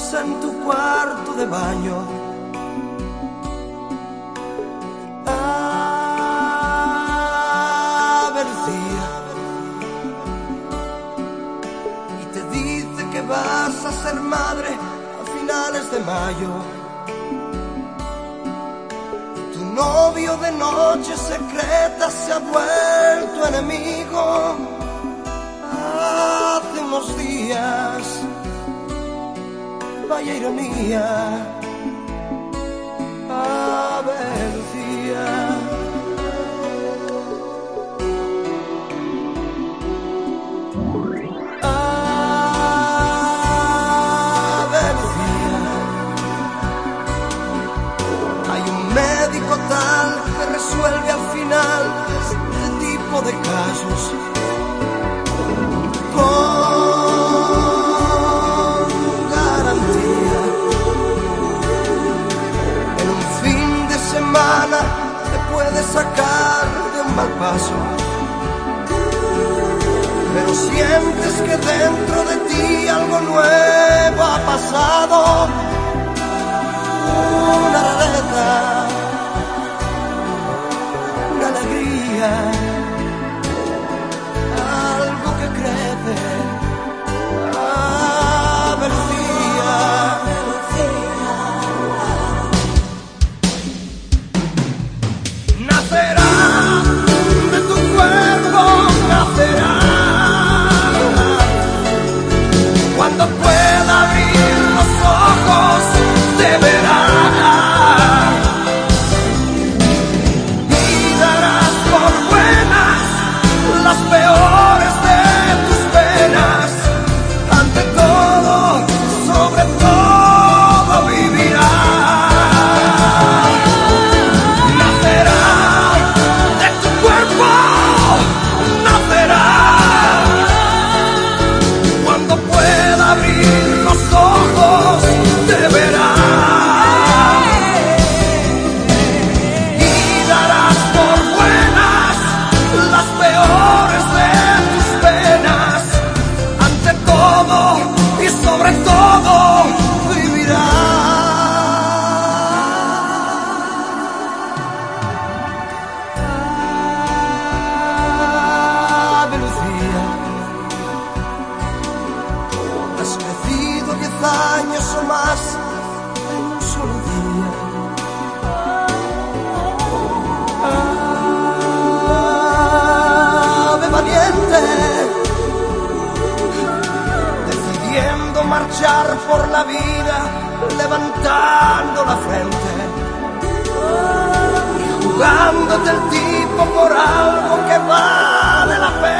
en tu cuarto de baño. Ave Lucía. Y te dice que vas a ser madre a finales de mayo. Tu novio de noche secreta se ha vuelto enemigo ironía, Ave Lucía. Ave Lucía. Hay un médico tal que resuelve al final este tipo de casos. Te puede sacar de un mal paso. Pero sientes que dentro de ti algo nuevo ha pasado. Una rareza, una alegría, más en un solo día. Ave valiente, decidiendo marchar por la vida, levantando la frente y jugándote el tipo por algo que vale la pena.